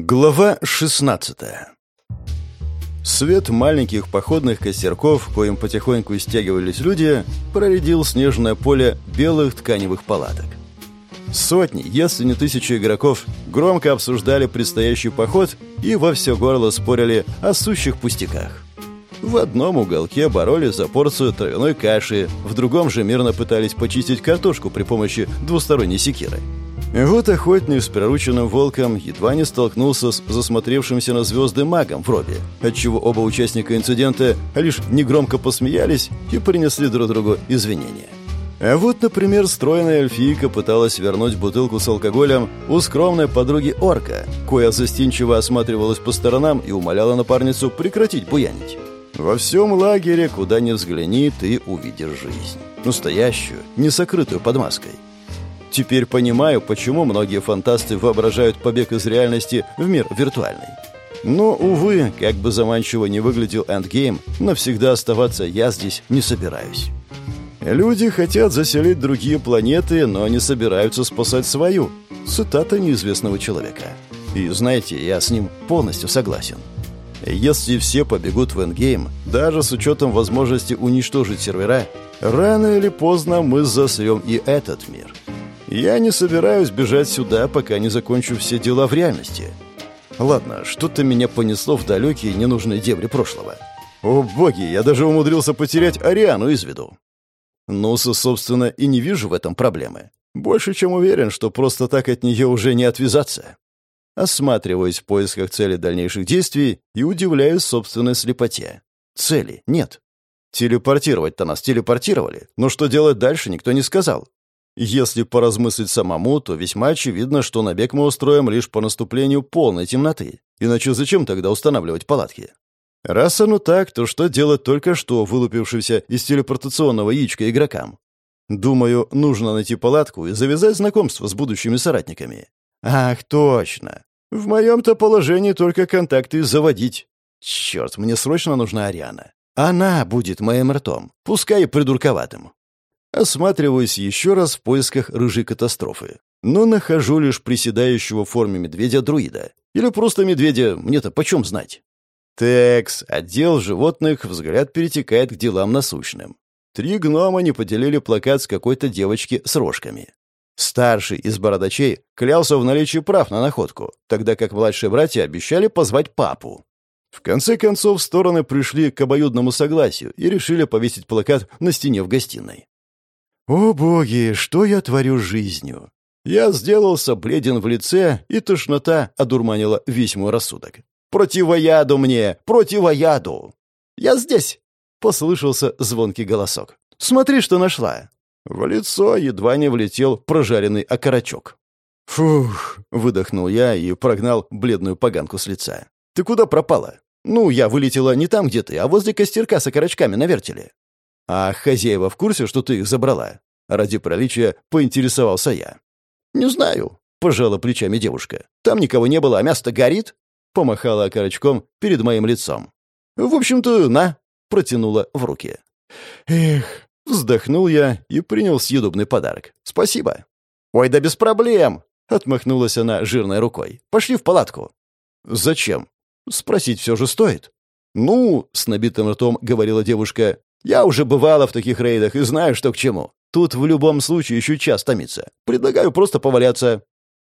Глава 16 Свет маленьких походных костерков, коим потихоньку стягивались люди, проредил снежное поле белых тканевых палаток. Сотни, если не тысячи игроков громко обсуждали предстоящий поход и во все горло спорили о сущих пустяках. В одном уголке боролись за порцию травяной каши, в другом же мирно пытались почистить картошку при помощи двусторонней секиры. Вот охотник с прирученным волком едва не столкнулся с засмотревшимся на звезды магом в робе, отчего оба участника инцидента лишь негромко посмеялись и принесли друг другу извинения. А вот, например, стройная эльфийка пыталась вернуть бутылку с алкоголем у скромной подруги орка, коя застенчиво осматривалась по сторонам и умоляла напарницу прекратить буянить. Во всем лагере, куда ни взгляни, ты увидишь жизнь. Настоящую, не сокрытую под маской. Теперь понимаю, почему многие фантасты воображают побег из реальности в мир виртуальный. Но, увы, как бы заманчиво не выглядел эндгейм, навсегда оставаться я здесь не собираюсь. Люди хотят заселить другие планеты, но не собираются спасать свою. Цитата неизвестного человека. И знаете, я с ним полностью согласен. Если все побегут в эндгейм, даже с учетом возможности уничтожить сервера, рано или поздно мы засрем и этот мир. Я не собираюсь бежать сюда, пока не закончу все дела в реальности. Ладно, что-то меня понесло в далекие ненужные дебри прошлого. О боги, я даже умудрился потерять Ариану из виду. Ну, собственно, и не вижу в этом проблемы. Больше чем уверен, что просто так от нее уже не отвязаться. Осматриваюсь в поисках цели дальнейших действий и удивляюсь собственной слепоте. Цели нет. Телепортировать-то нас телепортировали, но что делать дальше, никто не сказал. Если поразмыслить самому, то весьма очевидно, что набег мы устроим лишь по наступлению полной темноты. Иначе зачем тогда устанавливать палатки? Раз оно так, то что делать только что вылупившимся из телепортационного яичка игрокам? Думаю, нужно найти палатку и завязать знакомство с будущими соратниками. Ах, точно. В моем-то положении только контакты заводить. Черт, мне срочно нужна Ариана. Она будет моим ртом, пускай и придурковатым. Осматриваюсь еще раз в поисках рыжей катастрофы. Но нахожу лишь приседающего в форме медведя-друида. Или просто медведя, мне-то почем знать? Текс, отдел животных, взгляд перетекает к делам насущным. Три гнома не поделили плакат с какой-то девочки с рожками. Старший из бородачей клялся в наличии прав на находку, тогда как младшие братья обещали позвать папу. В конце концов, стороны пришли к обоюдному согласию и решили повесить плакат на стене в гостиной. О боги, что я творю жизнью? Я сделался бледен в лице, и тошнота одурманила весь мой рассудок. «Противояду мне! Противояду!» «Я здесь!» — послышался звонкий голосок. «Смотри, что нашла!» В лицо едва не влетел прожаренный окорочок. «Фух!» — выдохнул я и прогнал бледную поганку с лица. «Ты куда пропала?» «Ну, я вылетела не там, где ты, а возле костерка с окорочками на вертеле. «А хозяева в курсе, что ты их забрала?» Ради приличия поинтересовался я. «Не знаю», — пожала плечами девушка. «Там никого не было, а мясо горит?» Помахала окорочком перед моим лицом. «В общем-то, на!» — протянула в руки. «Эх!» — вздохнул я и принял съедобный подарок. «Спасибо!» «Ой, да без проблем!» — отмахнулась она жирной рукой. «Пошли в палатку». «Зачем?» «Спросить все же стоит». «Ну», — с набитым ртом говорила девушка, я уже бывала в таких рейдах и знаю, что к чему. Тут в любом случае еще час томиться. Предлагаю просто поваляться».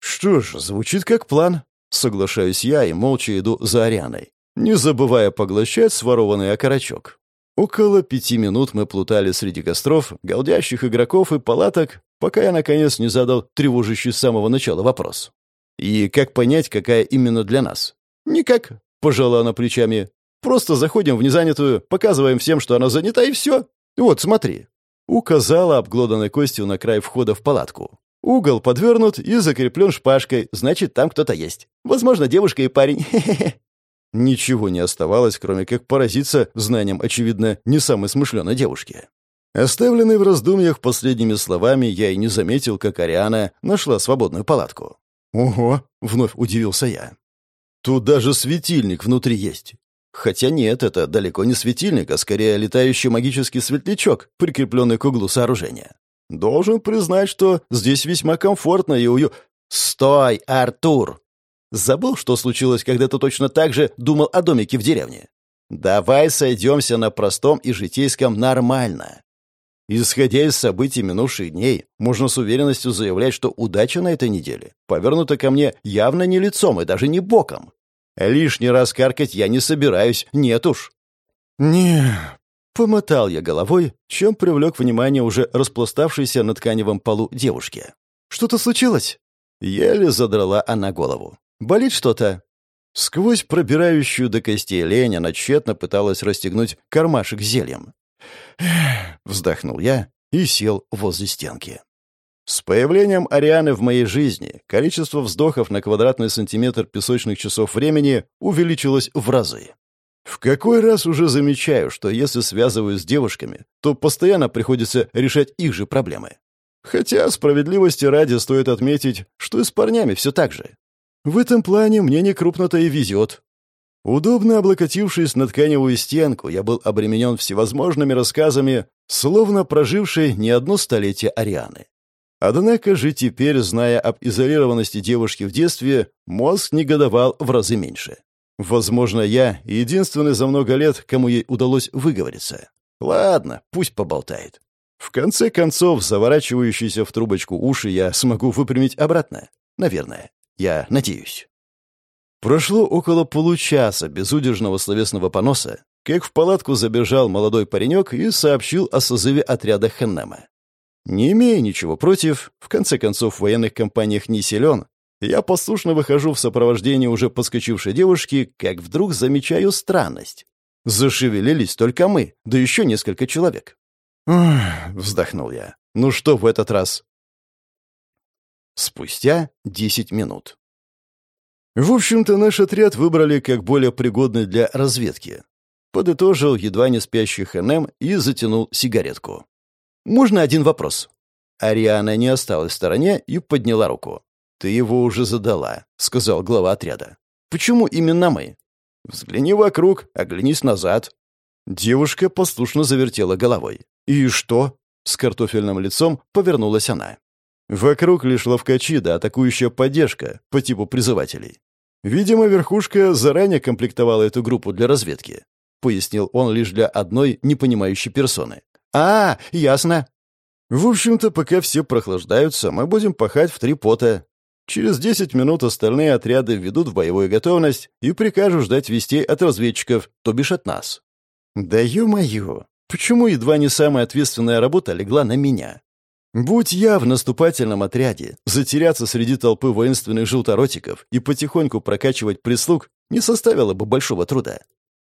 «Что ж, звучит как план». Соглашаюсь я и молча иду за Арианой, не забывая поглощать сворованный окорочок. Около пяти минут мы плутали среди костров, голдящих игроков и палаток, пока я, наконец, не задал тревожащий с самого начала вопрос. «И как понять, какая именно для нас?» «Никак», — пожала она плечами. Просто заходим в незанятую, показываем всем, что она занята, и все. Вот, смотри». Указала обглоданной костью на край входа в палатку. Угол подвернут и закреплен шпажкой, значит, там кто-то есть. Возможно, девушка и парень. Ничего не оставалось, кроме как поразиться знанием, очевидно, не самой смышленой девушки. Оставленный в раздумьях последними словами, я и не заметил, как Ариана нашла свободную палатку. «Ого!» — вновь удивился я. «Тут даже светильник внутри есть. Хотя нет, это далеко не светильник, а скорее летающий магический светлячок, прикрепленный к углу сооружения. Должен признать, что здесь весьма комфортно и ую... «Стой, Артур!» Забыл, что случилось, когда ты точно так же думал о домике в деревне? Давай сойдемся на простом и житейском нормально. Исходя из событий минувших дней, можно с уверенностью заявлять, что удача на этой неделе повернута ко мне явно не лицом и даже не боком. Лишний раз каркать я не собираюсь, нет уж. Не, помотал я головой, чем привлек внимание уже распластавшейся на тканевом полу девушки. Что-то случилось? Еле задрала она голову. Болит что-то? Сквозь пробирающую до костей лень она тщетно пыталась расстегнуть кармашек зельем. Вздохнул я и сел возле стенки. С появлением Арианы в моей жизни количество вздохов на квадратный сантиметр песочных часов времени увеличилось в разы. В какой раз уже замечаю, что если связываюсь с девушками, то постоянно приходится решать их же проблемы. Хотя справедливости ради стоит отметить, что и с парнями все так же. В этом плане мне не крупно-то и везет. Удобно облокотившись на тканевую стенку, я был обременен всевозможными рассказами, словно прожившей не одно столетие Арианы. Однако же теперь, зная об изолированности девушки в детстве, мозг негодовал в разы меньше. Возможно, я единственный за много лет, кому ей удалось выговориться. Ладно, пусть поболтает. В конце концов, заворачивающиеся в трубочку уши я смогу выпрямить обратно. Наверное. Я надеюсь. Прошло около получаса безудержного словесного поноса, как в палатку забежал молодой паренек и сообщил о созыве отряда Хеннема. Не имея ничего против, в конце концов в военных компаниях не силен, я послушно выхожу в сопровождении уже подскочившей девушки, как вдруг замечаю странность. Зашевелились только мы, да еще несколько человек. вздохнул я. «Ну что в этот раз?» Спустя десять минут. В общем-то, наш отряд выбрали как более пригодный для разведки. Подытожил едва не спящий ХНМ и затянул сигаретку. «Можно один вопрос?» Ариана не осталась в стороне и подняла руку. «Ты его уже задала», — сказал глава отряда. «Почему именно мы?» «Взгляни вокруг, оглянись назад». Девушка послушно завертела головой. «И что?» — с картофельным лицом повернулась она. Вокруг лишь ловкачи да атакующая поддержка по типу призывателей. Видимо, верхушка заранее комплектовала эту группу для разведки. Пояснил он лишь для одной непонимающей персоны. «А, ясно». «В общем-то, пока все прохлаждаются, мы будем пахать в три пота. Через десять минут остальные отряды введут в боевую готовность и прикажут ждать вестей от разведчиков, то бишь от нас». «Да ё-моё, почему едва не самая ответственная работа легла на меня?» Будь я в наступательном отряде, затеряться среди толпы воинственных желторотиков и потихоньку прокачивать прислуг не составило бы большого труда.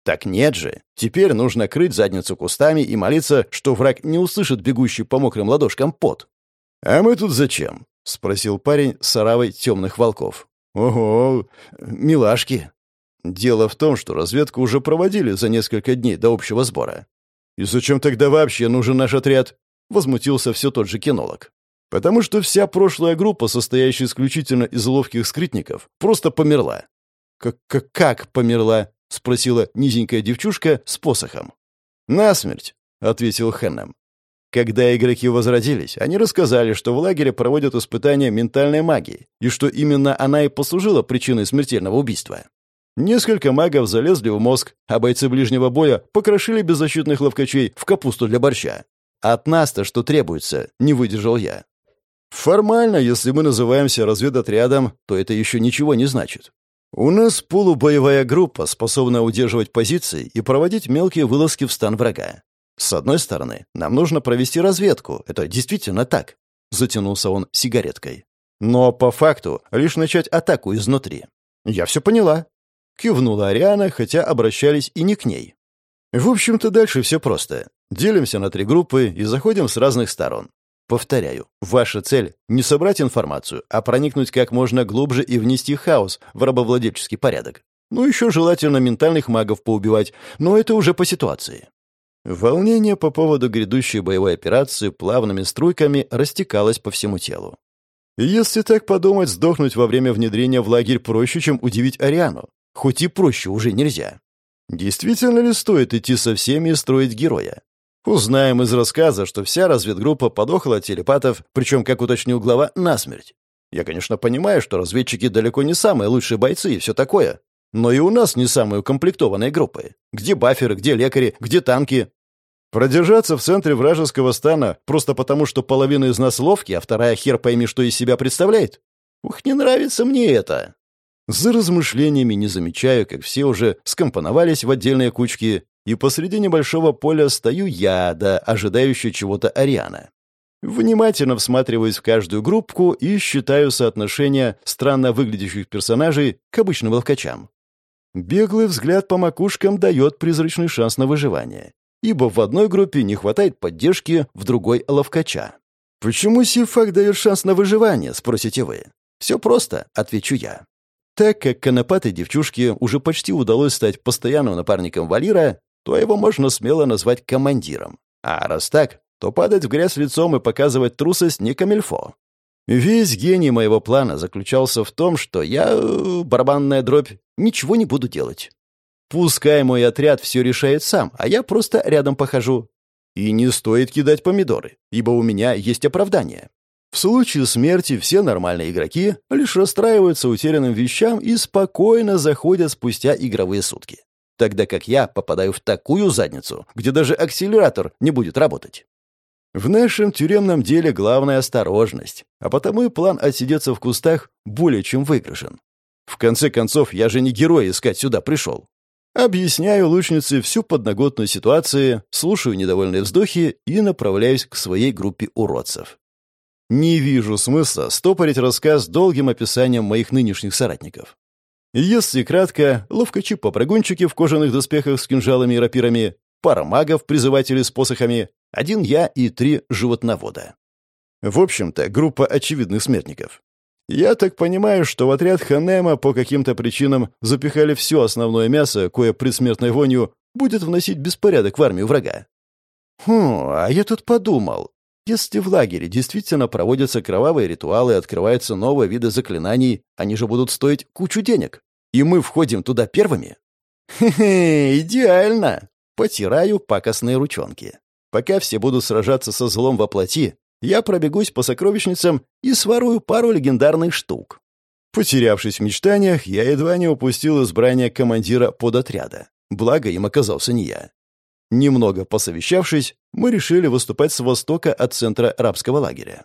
Так нет же. Теперь нужно крыть задницу кустами и молиться, что враг не услышит бегущий по мокрым ладошкам пот. «А мы тут зачем?» — спросил парень с оравой темных волков. «Ого, милашки!» Дело в том, что разведку уже проводили за несколько дней до общего сбора. «И зачем тогда вообще нужен наш отряд?» возмутился все тот же кинолог. Потому что вся прошлая группа, состоящая исключительно из ловких скрытников, просто померла. «Как, как, как померла?» — спросила низенькая девчушка с посохом. «Насмерть», — ответил Хеннем. Когда игроки возродились, они рассказали, что в лагере проводят испытания ментальной магии, и что именно она и послужила причиной смертельного убийства. Несколько магов залезли в мозг, а бойцы ближнего боя покрошили беззащитных ловкачей в капусту для борща. От нас-то что требуется, не выдержал я. Формально, если мы называемся разведотрядом, то это еще ничего не значит. У нас полубоевая группа, способная удерживать позиции и проводить мелкие вылазки в стан врага. С одной стороны, нам нужно провести разведку, это действительно так. Затянулся он сигареткой. Но по факту лишь начать атаку изнутри. Я все поняла. Кивнула Ариана, хотя обращались и не к ней. В общем-то, дальше все просто. Делимся на три группы и заходим с разных сторон. Повторяю, ваша цель — не собрать информацию, а проникнуть как можно глубже и внести хаос в рабовладельческий порядок. Ну, еще желательно ментальных магов поубивать, но это уже по ситуации. Волнение по поводу грядущей боевой операции плавными струйками растекалось по всему телу. Если так подумать, сдохнуть во время внедрения в лагерь проще, чем удивить Ариану. Хоть и проще уже нельзя. Действительно ли стоит идти со всеми и строить героя? Узнаем из рассказа, что вся разведгруппа подохла от телепатов, причем, как уточнил глава, насмерть. Я, конечно, понимаю, что разведчики далеко не самые лучшие бойцы и все такое. Но и у нас не самые укомплектованные группы. Где баферы, где лекари, где танки? Продержаться в центре вражеского стана просто потому, что половина из нас ловки, а вторая хер пойми, что из себя представляет? Ух, не нравится мне это. За размышлениями не замечаю, как все уже скомпоновались в отдельные кучки, и посреди небольшого поля стою я, да ожидающий чего-то Ариана. Внимательно всматриваюсь в каждую группку и считаю соотношение странно выглядящих персонажей к обычным ловкачам. Беглый взгляд по макушкам дает призрачный шанс на выживание ибо в одной группе не хватает поддержки, в другой — ловкача. «Почему Сифак дает шанс на выживание?» — спросите вы. «Все просто», — отвечу я. Так как конопатой девчушке уже почти удалось стать постоянным напарником Валира, то его можно смело назвать командиром. А раз так, то падать в грязь лицом и показывать трусость не камельфо. Весь гений моего плана заключался в том, что я, э, барабанная дробь, ничего не буду делать. Пускай мой отряд все решает сам, а я просто рядом похожу. И не стоит кидать помидоры, ибо у меня есть оправдание. В случае смерти все нормальные игроки лишь расстраиваются утерянным вещам и спокойно заходят спустя игровые сутки. Тогда как я попадаю в такую задницу, где даже акселератор не будет работать. В нашем тюремном деле главная осторожность, а потому и план отсидеться в кустах более чем выигрышен. В конце концов, я же не герой искать сюда пришел. Объясняю лучнице всю подноготную ситуацию, слушаю недовольные вздохи и направляюсь к своей группе уродцев. Не вижу смысла стопорить рассказ долгим описанием моих нынешних соратников. Если кратко, ловкачи-попрыгунчики в кожаных доспехах с кинжалами и рапирами, пара магов, призывателей с посохами, один я и три животновода. В общем-то, группа очевидных смертников. Я так понимаю, что в отряд Ханема по каким-то причинам запихали все основное мясо, кое предсмертной вонью будет вносить беспорядок в армию врага. Хм, а я тут подумал. Если в лагере действительно проводятся кровавые ритуалы и открываются новые виды заклинаний, они же будут стоить кучу денег. И мы входим туда первыми? Хе-хе, идеально. Потираю пакостные ручонки. Пока все будут сражаться со злом во плоти, я пробегусь по сокровищницам и сворую пару легендарных штук. Потерявшись в мечтаниях, я едва не упустил избрание командира подотряда. Благо, им оказался не я. Немного посовещавшись, мы решили выступать с востока от центра рабского лагеря.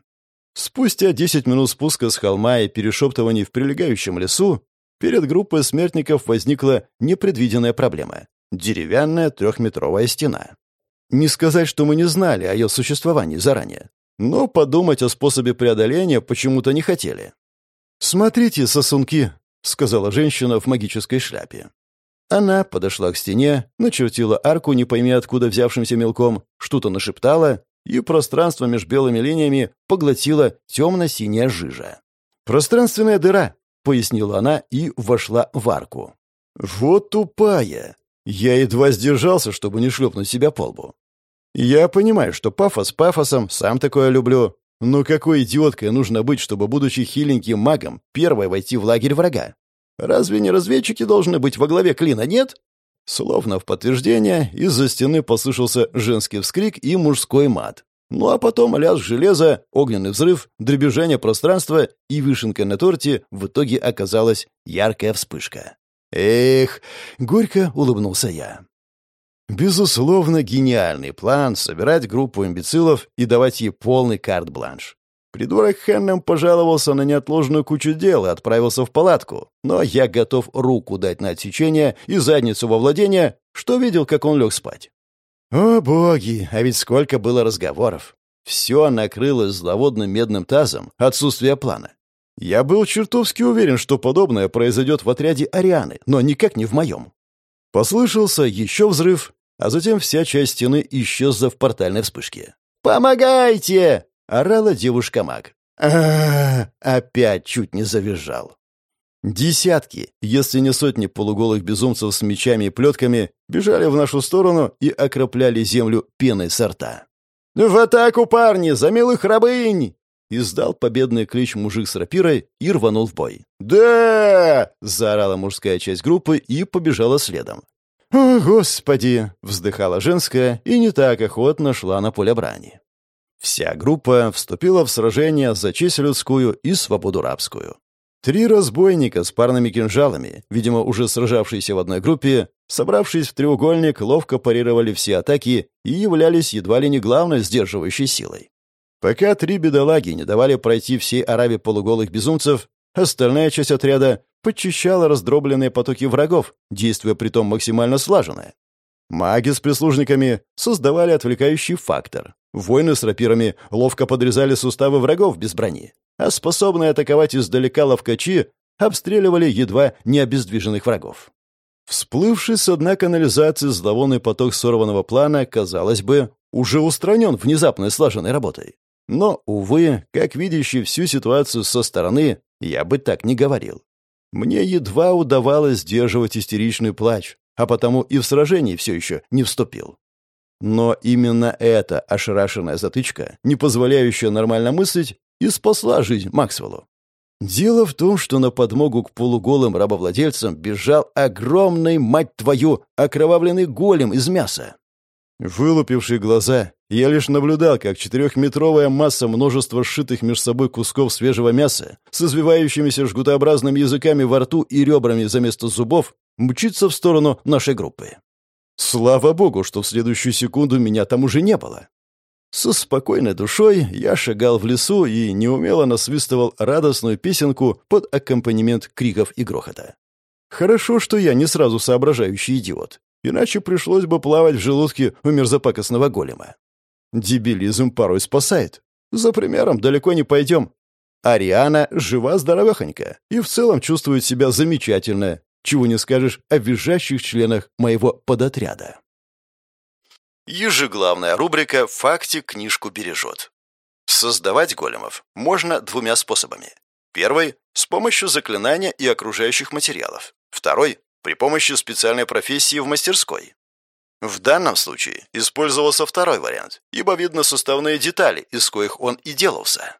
Спустя 10 минут спуска с холма и перешептываний в прилегающем лесу, перед группой смертников возникла непредвиденная проблема — деревянная трехметровая стена. Не сказать, что мы не знали о ее существовании заранее но подумать о способе преодоления почему-то не хотели. «Смотрите, сосунки», — сказала женщина в магической шляпе. Она подошла к стене, начертила арку, не пойми откуда взявшимся мелком, что-то нашептала, и пространство между белыми линиями поглотила темно-синяя жижа. «Пространственная дыра», — пояснила она и вошла в арку. «Вот тупая!» Я едва сдержался, чтобы не шлепнуть себя по лбу. Я понимаю, что пафос пафосом, сам такое люблю. Но какой идиоткой нужно быть, чтобы, будучи хиленьким магом, первой войти в лагерь врага? Разве не разведчики должны быть во главе клина, нет? Словно в подтверждение, из-за стены послышался женский вскрик и мужской мат. Ну а потом лязг железа, огненный взрыв, дребезжание пространства и вишенкой на торте в итоге оказалась яркая вспышка. «Эх!» — горько улыбнулся я. Безусловно, гениальный план — собирать группу имбецилов и давать ей полный карт-бланш. Придурок Хеннем пожаловался на неотложную кучу дел и отправился в палатку, но я готов руку дать на отсечение и задницу во владение, что видел, как он лег спать. О, боги, а ведь сколько было разговоров. Все накрылось зловодным медным тазом, отсутствие плана. Я был чертовски уверен, что подобное произойдет в отряде Арианы, но никак не в моем. Послышался еще взрыв, а затем вся часть стены исчезла в портальной вспышке. «Помогайте!» — орала девушка-маг. Опять чуть не завизжал. Десятки, если не сотни полуголых безумцев с мечами и плетками бежали в нашу сторону и окропляли землю пеной сорта. «В атаку, парни! За милых рабынь!» Издал победный клич мужик с рапирой и рванул в бой. «Да!» — заорала мужская часть группы и побежала следом. «О, Господи!» — вздыхала женская и не так охотно шла на поле брани. Вся группа вступила в сражение за честь людскую и свободу рабскую. Три разбойника с парными кинжалами, видимо, уже сражавшиеся в одной группе, собравшись в треугольник, ловко парировали все атаки и являлись едва ли не главной сдерживающей силой. Пока три бедолаги не давали пройти всей Аравии полуголых безумцев, остальная часть отряда подчищала раздробленные потоки врагов, действуя притом максимально слаженно. Маги с прислужниками создавали отвлекающий фактор. Воины с рапирами ловко подрезали суставы врагов без брони, а способные атаковать издалека ловкачи обстреливали едва не обездвиженных врагов. Всплывший со дна канализации зловонный поток сорванного плана, казалось бы, уже устранен внезапной слаженной работой. Но, увы, как видящий всю ситуацию со стороны, я бы так не говорил. Мне едва удавалось сдерживать истеричный плач, а потому и в сражении все еще не вступил. Но именно эта ошарашенная затычка, не позволяющая нормально мыслить, и спасла жизнь Максвеллу. Дело в том, что на подмогу к полуголым рабовладельцам бежал огромный, мать твою, окровавленный голем из мяса. Вылупившие глаза, я лишь наблюдал, как четырехметровая масса множества сшитых между собой кусков свежего мяса с извивающимися жгутообразными языками во рту и ребрами за место зубов мчится в сторону нашей группы. Слава богу, что в следующую секунду меня там уже не было. Со спокойной душой я шагал в лесу и неумело насвистывал радостную песенку под аккомпанемент криков и грохота. Хорошо, что я не сразу соображающий идиот, иначе пришлось бы плавать в желудке у мерзопакостного голема. Дебилизм порой спасает. За примером далеко не пойдем. Ариана жива-здоровехонька и в целом чувствует себя замечательно, чего не скажешь о визжащих членах моего подотряда. Ежеглавная рубрика «Факти книжку бережет». Создавать големов можно двумя способами. Первый – с помощью заклинания и окружающих материалов. Второй – при помощи специальной профессии в мастерской. В данном случае использовался второй вариант, ибо видно составные детали, из коих он и делался.